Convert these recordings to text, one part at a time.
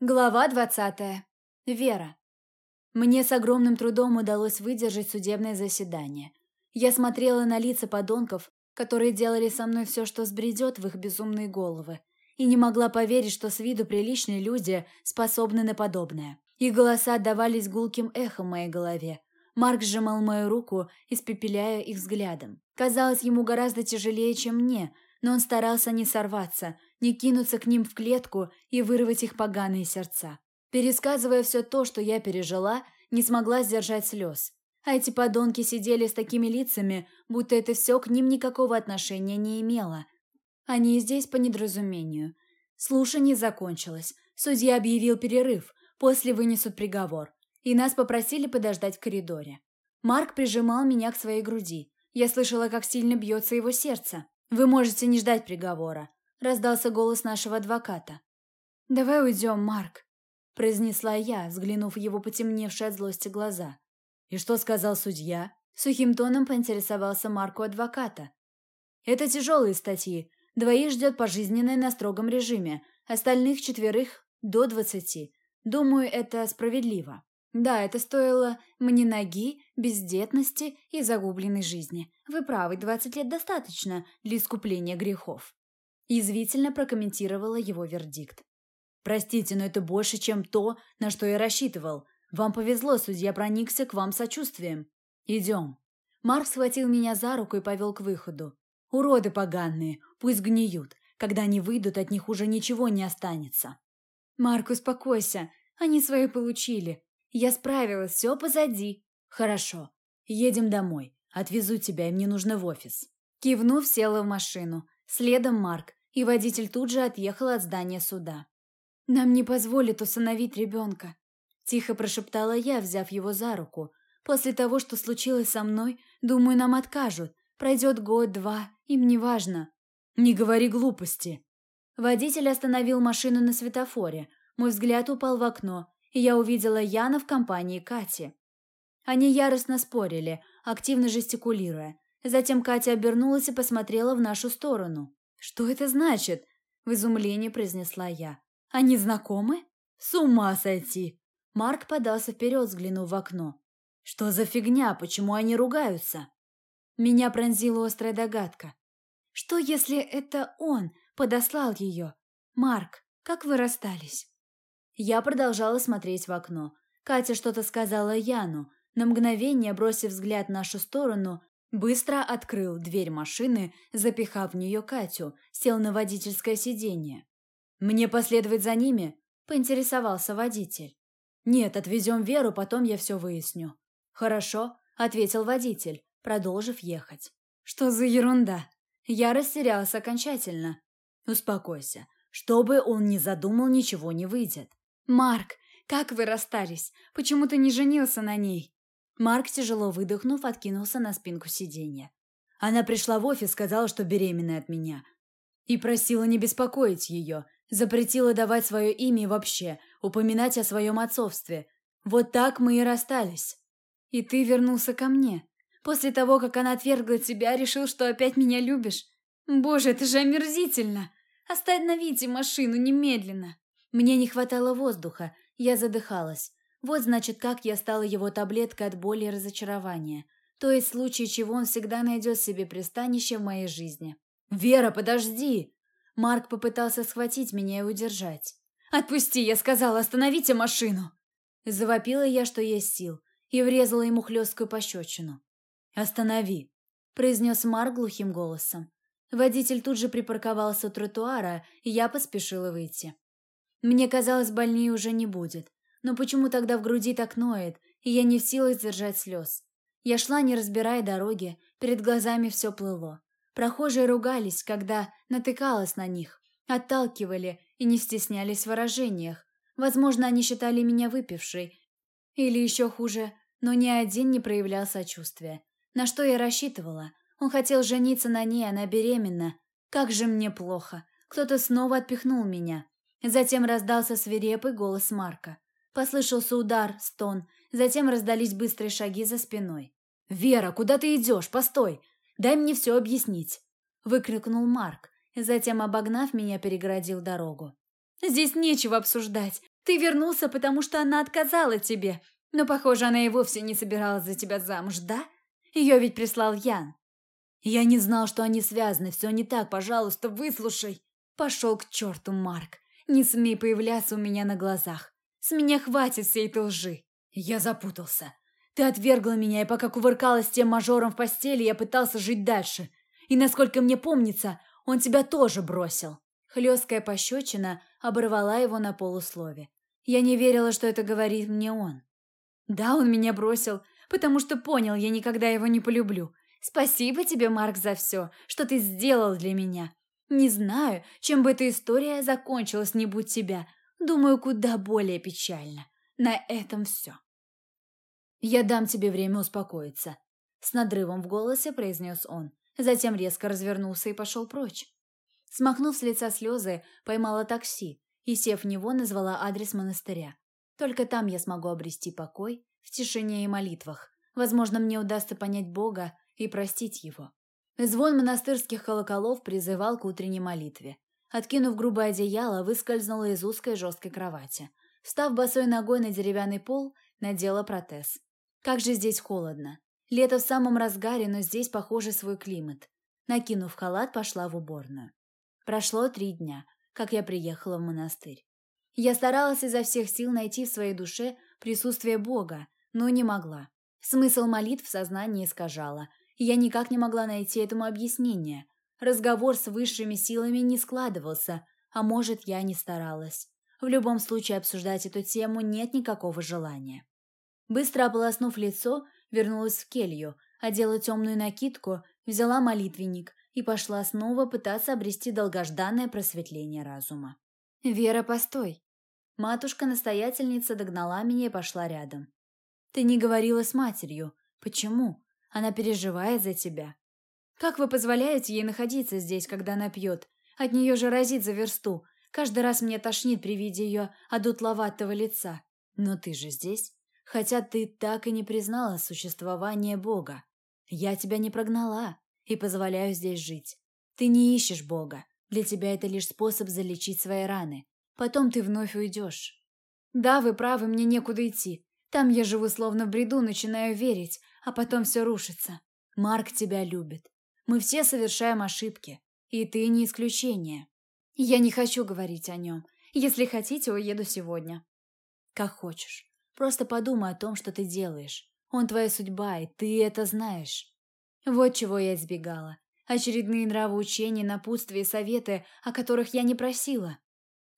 Глава двадцатая. Вера. Мне с огромным трудом удалось выдержать судебное заседание. Я смотрела на лица подонков, которые делали со мной все, что сбредет в их безумные головы, и не могла поверить, что с виду приличные люди способны на подобное. Их голоса отдавались гулким эхом в моей голове. Марк сжимал мою руку, испепеляя их взглядом. Казалось, ему гораздо тяжелее, чем мне, но он старался не сорваться – не кинуться к ним в клетку и вырвать их поганые сердца. Пересказывая все то, что я пережила, не смогла сдержать слез. А эти подонки сидели с такими лицами, будто это все к ним никакого отношения не имело. Они здесь по недоразумению. Слушание закончилось. Судья объявил перерыв, после вынесут приговор. И нас попросили подождать в коридоре. Марк прижимал меня к своей груди. Я слышала, как сильно бьется его сердце. Вы можете не ждать приговора раздался голос нашего адвоката. «Давай уйдем, Марк», – произнесла я, взглянув в его потемневшие от злости глаза. «И что сказал судья?» Сухим тоном поинтересовался Марку адвоката. «Это тяжелые статьи. Двоих ждет пожизненное на строгом режиме, остальных четверых – до двадцати. Думаю, это справедливо. Да, это стоило мне ноги, бездетности и загубленной жизни. Вы правы, двадцать лет достаточно для искупления грехов. Язвительно прокомментировала его вердикт. «Простите, но это больше, чем то, на что я рассчитывал. Вам повезло, судья проникся к вам сочувствием. Идем». Марк схватил меня за руку и повел к выходу. «Уроды поганые, пусть гниют. Когда они выйдут, от них уже ничего не останется». «Марк, успокойся. Они свои получили. Я справилась, все позади». «Хорошо. Едем домой. Отвезу тебя, и мне нужно в офис». Кивнув, села в машину. Следом Марк и водитель тут же отъехал от здания суда. «Нам не позволят усыновить ребенка», – тихо прошептала я, взяв его за руку. «После того, что случилось со мной, думаю, нам откажут. Пройдет год-два, им не важно». «Не говори глупости». Водитель остановил машину на светофоре. Мой взгляд упал в окно, и я увидела Яна в компании Кати. Они яростно спорили, активно жестикулируя. Затем Катя обернулась и посмотрела в нашу сторону. «Что это значит?» – в изумлении произнесла я. «Они знакомы?» «С ума сойти!» Марк подался вперед, взглянув в окно. «Что за фигня? Почему они ругаются?» Меня пронзила острая догадка. «Что, если это он подослал ее? Марк, как вы расстались?» Я продолжала смотреть в окно. Катя что-то сказала Яну. На мгновение, бросив взгляд в нашу сторону, Быстро открыл дверь машины, запихав в нее Катю, сел на водительское сиденье. «Мне последовать за ними?» – поинтересовался водитель. «Нет, отвезем Веру, потом я все выясню». «Хорошо», – ответил водитель, продолжив ехать. «Что за ерунда?» Я растерялся окончательно. «Успокойся. Что бы он ни задумал, ничего не выйдет». «Марк, как вы расстались? Почему ты не женился на ней?» Марк, тяжело выдохнув, откинулся на спинку сиденья. Она пришла в офис, сказала, что беременна от меня. И просила не беспокоить ее. Запретила давать свое имя и вообще упоминать о своем отцовстве. Вот так мы и расстались. И ты вернулся ко мне. После того, как она отвергла тебя, решил, что опять меня любишь. Боже, это же омерзительно. Остановите машину немедленно. Мне не хватало воздуха. Я задыхалась. Вот значит, как я стала его таблеткой от боли и разочарования. То есть в случае чего он всегда найдет себе пристанище в моей жизни. «Вера, подожди!» Марк попытался схватить меня и удержать. «Отпусти!» – я сказала, остановите машину!» Завопила я, что есть сил, и врезала ему хлесткую пощечину. «Останови!» – произнес Марк глухим голосом. Водитель тут же припарковался у тротуара, и я поспешила выйти. Мне казалось, больнее уже не будет. Но почему тогда в груди так ноет, и я не в силах сдержать слез? Я шла, не разбирая дороги, перед глазами все плыло. Прохожие ругались, когда натыкалась на них, отталкивали и не стеснялись в выражениях. Возможно, они считали меня выпившей. Или еще хуже, но ни один не проявлял сочувствия. На что я рассчитывала? Он хотел жениться на ней, она беременна. Как же мне плохо. Кто-то снова отпихнул меня. Затем раздался свирепый голос Марка. Послышался удар, стон, затем раздались быстрые шаги за спиной. «Вера, куда ты идешь? Постой! Дай мне все объяснить!» Выкрикнул Марк, затем, обогнав меня, перегородил дорогу. «Здесь нечего обсуждать. Ты вернулся, потому что она отказала тебе. Но, похоже, она и вовсе не собиралась за тебя замуж, да? Ее ведь прислал Ян. Я не знал, что они связаны. Все не так, пожалуйста, выслушай. Пошел к черту, Марк. Не смей появляться у меня на глазах. С меня хватит всей этой лжи. Я запутался. Ты отвергла меня, и пока кувыркалась с тем мажором в постели, я пытался жить дальше. И, насколько мне помнится, он тебя тоже бросил. Хлесткая пощечина оборвала его на полуслове. Я не верила, что это говорит мне он. Да, он меня бросил, потому что понял, я никогда его не полюблю. Спасибо тебе, Марк, за все, что ты сделал для меня. Не знаю, чем бы эта история закончилась, не будь тебя. Думаю, куда более печально. На этом все. Я дам тебе время успокоиться. С надрывом в голосе произнес он. Затем резко развернулся и пошел прочь. Смахнув с лица слезы, поймала такси и, сев в него, назвала адрес монастыря. Только там я смогу обрести покой, в тишине и молитвах. Возможно, мне удастся понять Бога и простить Его. Звон монастырских колоколов призывал к утренней молитве. Откинув грубое одеяло, выскользнула из узкой жесткой кровати. Встав босой ногой на деревянный пол, надела протез. Как же здесь холодно. Лето в самом разгаре, но здесь, похоже, свой климат. Накинув халат, пошла в уборную. Прошло три дня, как я приехала в монастырь. Я старалась изо всех сил найти в своей душе присутствие Бога, но не могла. Смысл молитв в сознании искажала, и я никак не могла найти этому объяснение. Разговор с высшими силами не складывался, а может, я не старалась. В любом случае обсуждать эту тему нет никакого желания. Быстро ополоснув лицо, вернулась в келью, одела темную накидку, взяла молитвенник и пошла снова пытаться обрести долгожданное просветление разума. «Вера, постой!» Матушка-настоятельница догнала меня и пошла рядом. «Ты не говорила с матерью. Почему? Она переживает за тебя. Как вы позволяете ей находиться здесь, когда она пьет? От нее же разит за версту. Каждый раз мне тошнит при виде ее одутловатого лица. Но ты же здесь. Хотя ты так и не признала существование Бога. Я тебя не прогнала и позволяю здесь жить. Ты не ищешь Бога. Для тебя это лишь способ залечить свои раны. Потом ты вновь уйдешь. Да, вы правы, мне некуда идти. Там я живу словно в бреду, начинаю верить, а потом все рушится. Марк тебя любит. Мы все совершаем ошибки. И ты не исключение. Я не хочу говорить о нем. Если хотите, уеду сегодня. Как хочешь. Просто подумай о том, что ты делаешь. Он твоя судьба, и ты это знаешь. Вот чего я избегала. Очередные нравоучения, напутствия и советы, о которых я не просила.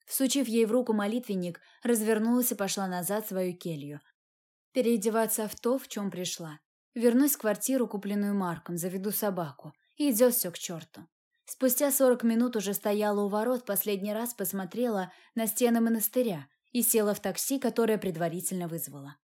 Всучив ей в руку молитвенник, развернулась и пошла назад свою келью. Переодеваться в то, в чем пришла. Вернусь в квартиру, купленную Марком, заведу собаку. И идет все к черту. Спустя сорок минут уже стояла у ворот, последний раз посмотрела на стены монастыря и села в такси, которое предварительно вызвала.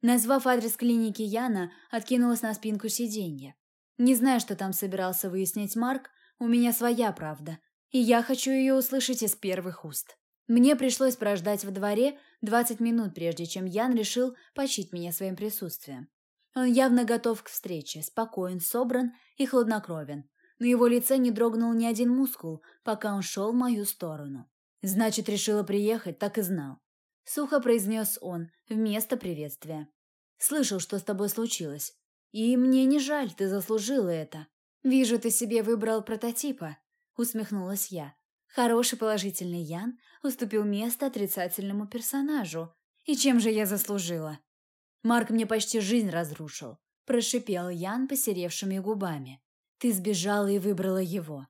Назвав адрес клиники Яна, откинулась на спинку сиденья. Не знаю, что там собирался выяснить Марк, у меня своя правда, и я хочу ее услышать из первых уст. Мне пришлось прождать во дворе 20 минут, прежде чем Ян решил почить меня своим присутствием. Он явно готов к встрече, спокоен, собран и хладнокровен. На его лице не дрогнул ни один мускул, пока он шел в мою сторону. «Значит, решила приехать, так и знал». Сухо произнес он вместо приветствия. «Слышал, что с тобой случилось. И мне не жаль, ты заслужила это. Вижу, ты себе выбрал прототипа, усмехнулась я. Хороший положительный Ян уступил место отрицательному персонажу. И чем же я заслужила? Марк мне почти жизнь разрушил, прошипел Ян посеревшими губами. Ты сбежала и выбрала его.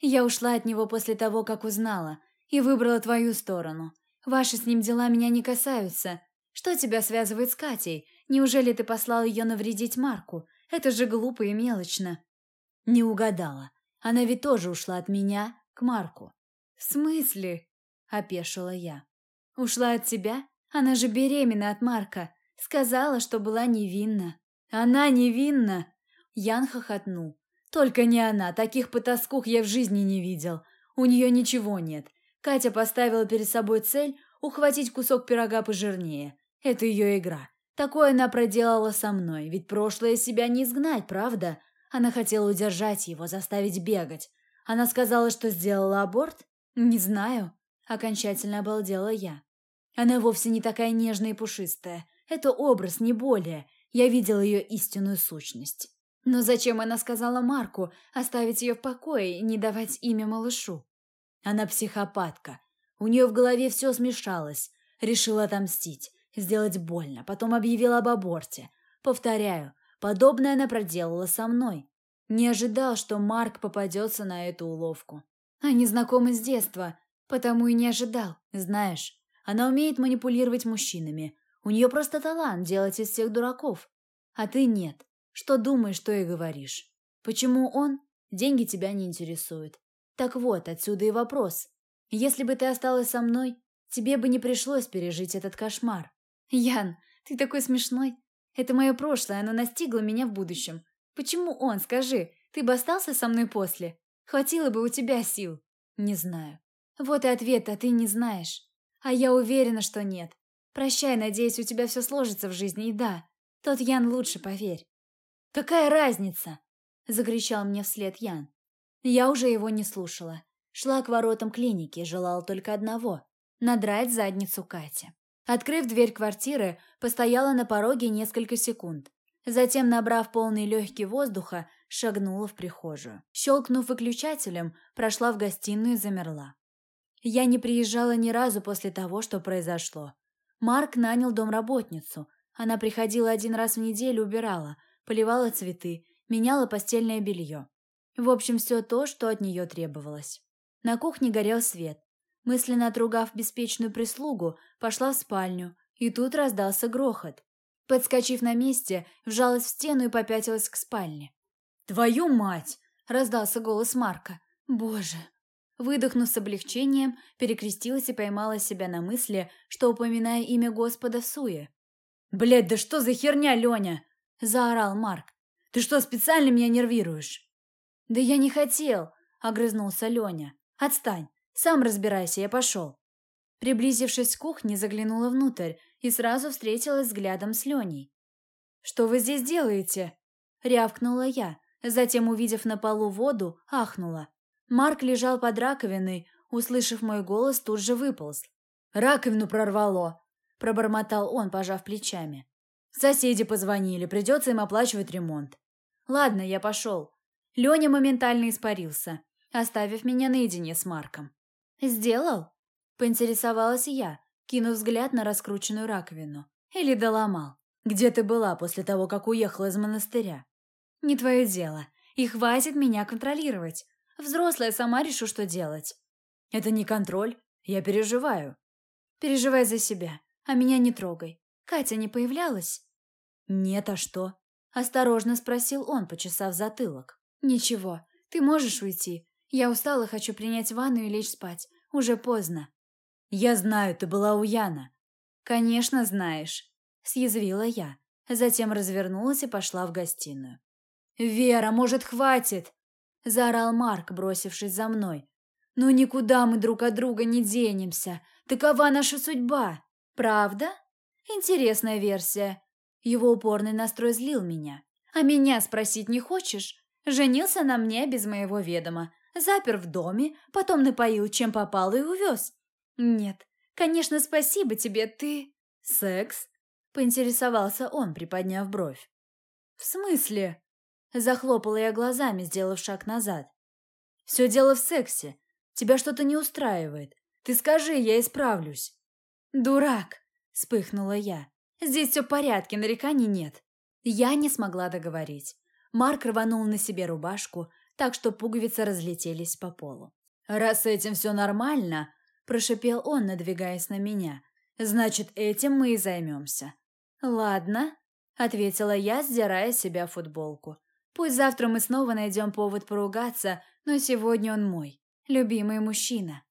Я ушла от него после того, как узнала, и выбрала твою сторону. Ваши с ним дела меня не касаются. Что тебя связывает с Катей? Неужели ты послал ее навредить Марку? Это же глупо и мелочно. Не угадала. Она ведь тоже ушла от меня к Марку. В смысле? Опешила я. Ушла от тебя? Она же беременна от Марка. Сказала, что была невинна. Она невинна? Ян хохотнул. Только не она. Таких потаскух я в жизни не видел. У нее ничего нет. Катя поставила перед собой цель ухватить кусок пирога пожирнее. Это ее игра. Такое она проделала со мной, ведь прошлое себя не изгнать, правда? Она хотела удержать его, заставить бегать. Она сказала, что сделала аборт? Не знаю. Окончательно обалдела я. Она вовсе не такая нежная и пушистая. Это образ, не более. Я видел ее истинную сущность. Но зачем она сказала Марку оставить ее в покое и не давать имя малышу? Она психопатка. У нее в голове все смешалось. Решила отомстить, сделать больно, потом объявила об аборте. Повторяю, подобное она проделала со мной. Не ожидал, что Марк попадется на эту уловку. Они знакомы с детства, потому и не ожидал. Знаешь, она умеет манипулировать мужчинами. У нее просто талант делать из всех дураков. А ты нет. Что думаешь, что и говоришь. Почему он? Деньги тебя не интересуют. Так вот, отсюда и вопрос. Если бы ты осталась со мной, тебе бы не пришлось пережить этот кошмар. Ян, ты такой смешной. Это мое прошлое, оно настигло меня в будущем. Почему он, скажи? Ты бы остался со мной после? Хватило бы у тебя сил. Не знаю. Вот и ответ, а ты не знаешь. А я уверена, что нет. Прощай, надеюсь, у тебя все сложится в жизни, и да, тот Ян лучше, поверь. «Какая разница?» – закричал мне вслед Ян. Я уже его не слушала. Шла к воротам клиники, желала только одного – надрать задницу Кате. Открыв дверь квартиры, постояла на пороге несколько секунд. Затем, набрав полный легкий воздуха, шагнула в прихожую. Щелкнув выключателем, прошла в гостиную и замерла. Я не приезжала ни разу после того, что произошло. Марк нанял домработницу. Она приходила один раз в неделю, убирала – поливала цветы, меняла постельное белье. В общем, все то, что от нее требовалось. На кухне горел свет. Мысленно отругав беспечную прислугу, пошла в спальню, и тут раздался грохот. Подскочив на месте, вжалась в стену и попятилась к спальне. «Твою мать!» – раздался голос Марка. «Боже!» Выдохнув с облегчением, перекрестилась и поймала себя на мысли, что упоминая имя Господа в суе. «Блядь, да что за херня, Леня?» заорал Марк. «Ты что, специально меня нервируешь?» «Да я не хотел», — огрызнулся Леня. «Отстань, сам разбирайся, я пошел». Приблизившись к кухне, заглянула внутрь и сразу встретилась взглядом с Леней. «Что вы здесь делаете?» — рявкнула я, затем, увидев на полу воду, ахнула. Марк лежал под раковиной, услышав мой голос, тут же выполз. «Раковину прорвало!» – пробормотал он, пожав плечами. Соседи позвонили, придется им оплачивать ремонт. Ладно, я пошел. Леня моментально испарился, оставив меня наедине с Марком. «Сделал?» – поинтересовалась я, кинув взгляд на раскрученную раковину. «Или доломал? Где ты была после того, как уехала из монастыря?» «Не твое дело. И хватит меня контролировать. Взрослая сама решу, что делать». «Это не контроль. Я переживаю». «Переживай за себя, а меня не трогай. Катя не появлялась?» «Нет, а что?» – осторожно спросил он, почесав затылок. «Ничего, ты можешь уйти. Я устала, хочу принять ванну и лечь спать. Уже поздно». «Я знаю, ты была у Яна». «Конечно, знаешь», – съязвила я. Затем развернулась и пошла в гостиную. «Вера, может, хватит?» – заорал Марк, бросившись за мной. «Ну никуда мы друг от друга не денемся. Такова наша судьба. Правда?» Интересная версия. Его упорный настрой злил меня. А меня спросить не хочешь? Женился на мне без моего ведома. Запер в доме, потом напоил, чем попал, и увез. Нет, конечно, спасибо тебе, ты... Секс? Поинтересовался он, приподняв бровь. В смысле? Захлопала я глазами, сделав шаг назад. Все дело в сексе. Тебя что-то не устраивает. Ты скажи, я исправлюсь. Дурак. Вспыхнула я. «Здесь все в порядке, нареканий нет». Я не смогла договорить. Марк рванул на себе рубашку, так что пуговицы разлетелись по полу. «Раз с этим все нормально», – прошипел он, надвигаясь на меня, – «значит, этим мы и займемся». «Ладно», – ответила я, сдирая с себя футболку. «Пусть завтра мы снова найдем повод поругаться, но сегодня он мой, любимый мужчина».